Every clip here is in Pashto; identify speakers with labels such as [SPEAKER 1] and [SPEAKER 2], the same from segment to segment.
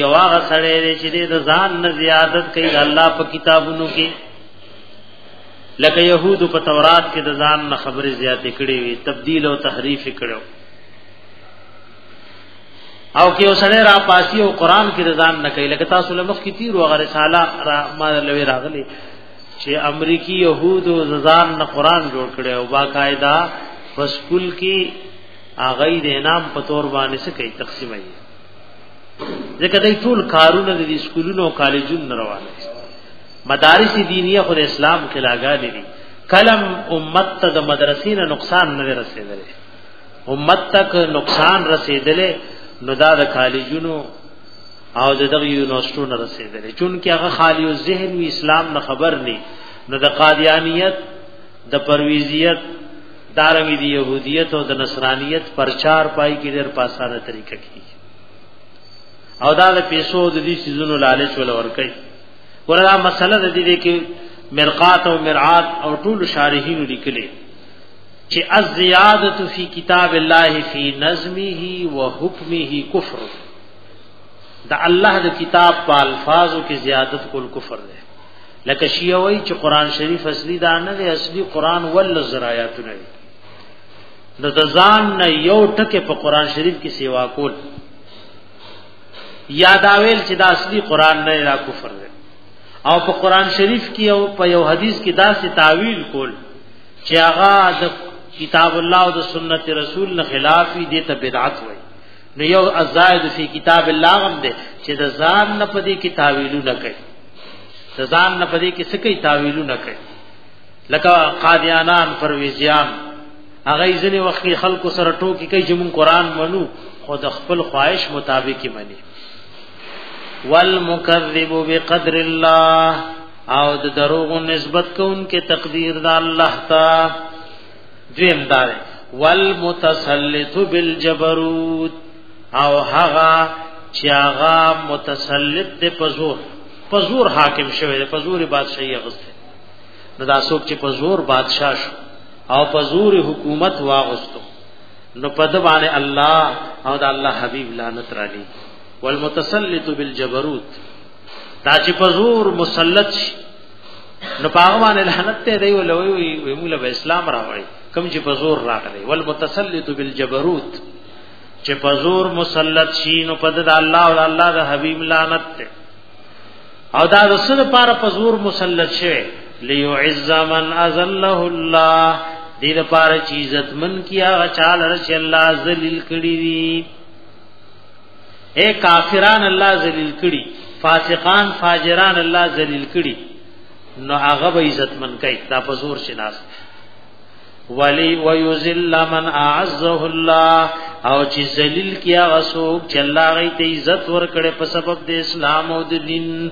[SPEAKER 1] یو هغه سړی دی چې د ځان نه زیادت کوي د الله په کتابونو کې لکه يهودو په تورات کې د ځان نه خبرې زیاتې کړې وي تبديل او تحریف کړو او کې وسړی را پاسی او قران کې د ځان نه کوي لکه تاسو لمخ کې تیر او رساله را ما لوي راغلي چې امریکي يهودو ځان نه قران جوړ کړي او باقاعده فسکول کې اغه د انعام په تور باندې څه کوي تقسیموي ځکه دای ټول کارونه د سکولونو او کالجونو نه روان دي مدارس دینیه خو د اسلام خلاګا دي کلم امت ته د مدرسې نه نقصان نه رسیدلی امت تک نقصان رسیدلی نو دا د کالجونو او د دغه یونیورسيټو نه رسیدلی چون کې هغه خالی او ذهن وی اسلام نه خبر نه نو د قادیانیت د پرويزيت دارنګ دی يهوديت او د نصرانيت پرچار پای کې ډېر پاسانه طریقه کیږي او دا د پیسو د دې سيزونو لالچ ول ورکي وردا مسله د دې کې مرقات او مرعات او ټول شارحین لیکلي چې الزیادت فی کتاب الله فی نظمه و حکمه کفر دا الله د کتاب په الفاظو کې زیادت کول کفر دی لکه شیعه وای چې قران شریف اصلي دا نه دی اصلي قران ول زرایات نه دی نو د ځان نه یو ټکه په قران شریف کې سیوا کول یاداویل چې دا اصلي قران نه را کفر دی او په قران شریف کې او په یو حدیث کې دا سی تعویل کول چې هغه د کتاب الله او د سنت رسول نه خلاف دي ته بدعت وایي نو یو ازاید فی کتاب الله غم دې چې د ځان نه پدې کې تعویلو نه کوي د ځان نه پدې کې څه کوي تعویلو نه کوي لکه قادیانان پرویزیان هغه ځنې وخت خلکو سره ټوکی کوي چې مون قران منو خو د خپل خواهش مطابق مني والمکذب بقدر الله او د دروغ نسبت کوونکې تقدیر د الله تعالی دویم دار والمتسلط بالجبروت او هغه چې هغه متسلط دی په زور په زور حاکم شوی دی په زور بادشاہي غوسته نو دا څوک چې په زور بادشاہ شو او په زور حکومت واغستو نو په د باندې الله او د الله حبيب لعنت را لې والمتسلط بالجبروت دا چې په زور مسلط شي نو پاغه باندې لعنت ته دی ولوي وي موږ له اسلام راوړي کم چې په زور راغلي ول متسلط بالجبروت چې په زور مسلط شي نو په د الله او الله د حبيب لعنت ته او دا د سره پار په زور مسلط شي ليعز من ازله الله دې د پار چې عزت من کیا چاله چې الله ذلیل کړی وي اے کافران الله ذلیل کړي فاسقان فاجران الله ذلیل کړي نو هغه به عزت من کوي دا په زور شناس ولی ویذل من اعزه الله او چې ذلیل کیا غسوک چې الله غي ته عزت ورکړي په سبب د اسلام او د دین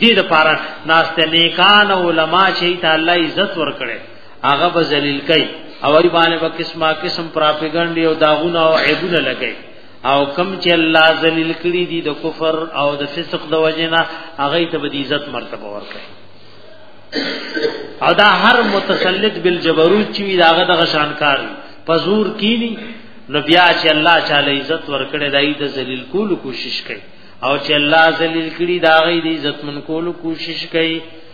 [SPEAKER 1] دې لپاره ناس ته نیکان علما چې ته الله عزت ورکړي هغه به ذلیل کوي او ای باندې به قسمه قسم پراپګاندا او داغونه او عیبونه لګي او کم چې الله ذلیل کړي دي د کفر او د فسق د وجنه هغه ته به عزت مرتبه ورکړي او دا هر متسلط بالجبروت چې داغه دغه شانکار پزور کینی نو بیا چې الله تعالی عزت ورکړي دای د ذلیل کولو کوشش کوي او چې الله ذلیل کړي داغه د عزت من کولو کوشش کوي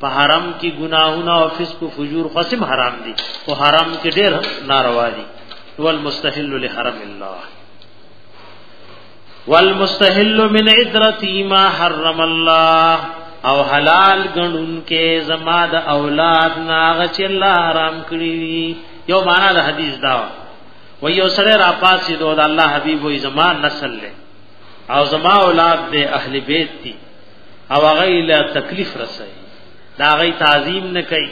[SPEAKER 1] په حرم کې ګناهونه او فسق او فجور قسم حرام دي او حرم کې ډېر ناروا دي والمستحل لحرم الله والمستحل من عدرتی ما حرم الله او حلال غنون کې زما د اولاد ناغ چې الله حرام کړی یو معنا د حدیث دا و یو سره را پاسې دوه الله حبیب وې زما نسل له او زما اولاد د اهل بیت دي او هغه له تکلیف رسي دا هغه تعظیم نه کوي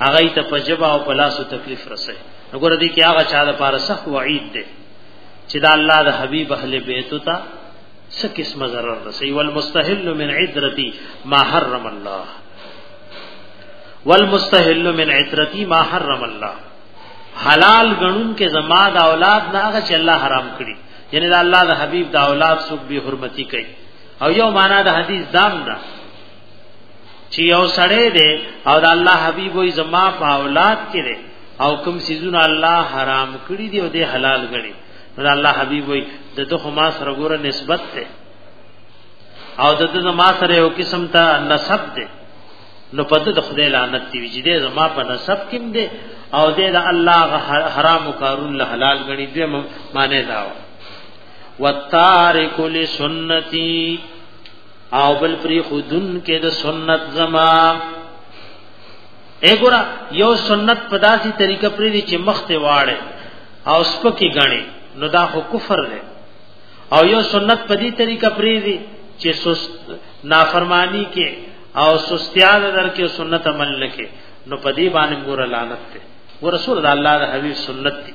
[SPEAKER 1] هغه ته پجبا او پلاسو تکلیف رسي وګوره دي کې هغه چا د پاره سخت وعید ده چې دا الله د حبیب اهل بیت ته څه قسمه zarar رسي والمستحل من عدرتي ما حرم الله والمستحل من عدرتي ما حرم الله حلال غنون کې زما د اولاد نه هغه چې الله حرام کړی یعنی دا الله د حبیب د اولاد سوق به حرمتی کوي او یو معنا د حدیث دام ده چې یو سړی دی او د الله حبیب وي زما په اولاد کې دی او کوم سيزونه الله حرام کړی دی او د حلال غړي نو الله حبیب وي د دغه ما سره ګوره نسبت ده او د دغه ما سره یو قسم ته نسب ده نو پته د خدای لعنت دی چې د زما په نسب کې دی او د الله حرام کارون له حلال غړي دی معنی دا و وتارک لسنتی او بل پری خودن کې د سنت زما اګورا یو سنت په داسي طریقه پری دي چې مخته واړې او سپکی غاڼې نو دا خو کفر دی او یو سنت په دې طریقه پری دي چې سست نافرمانی کې او سستیا در کې سنت عمل لکه نو په دې باندې ګور لعنت ته ور رسول الله د حبیب سنت دی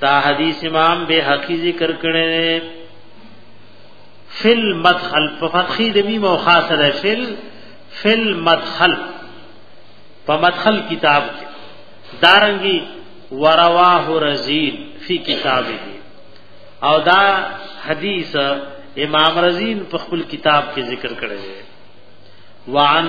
[SPEAKER 1] دا حدیث امام به حقی ذکر کړي فل مدخل په فتحې د میم او خاصه ده فل فل مدخل په مدخل کتاب کې دارنګي ورواه رزین فی کتابه او دا حدیث امام رزین په خپل کتاب کې ذکر کړی دی وعن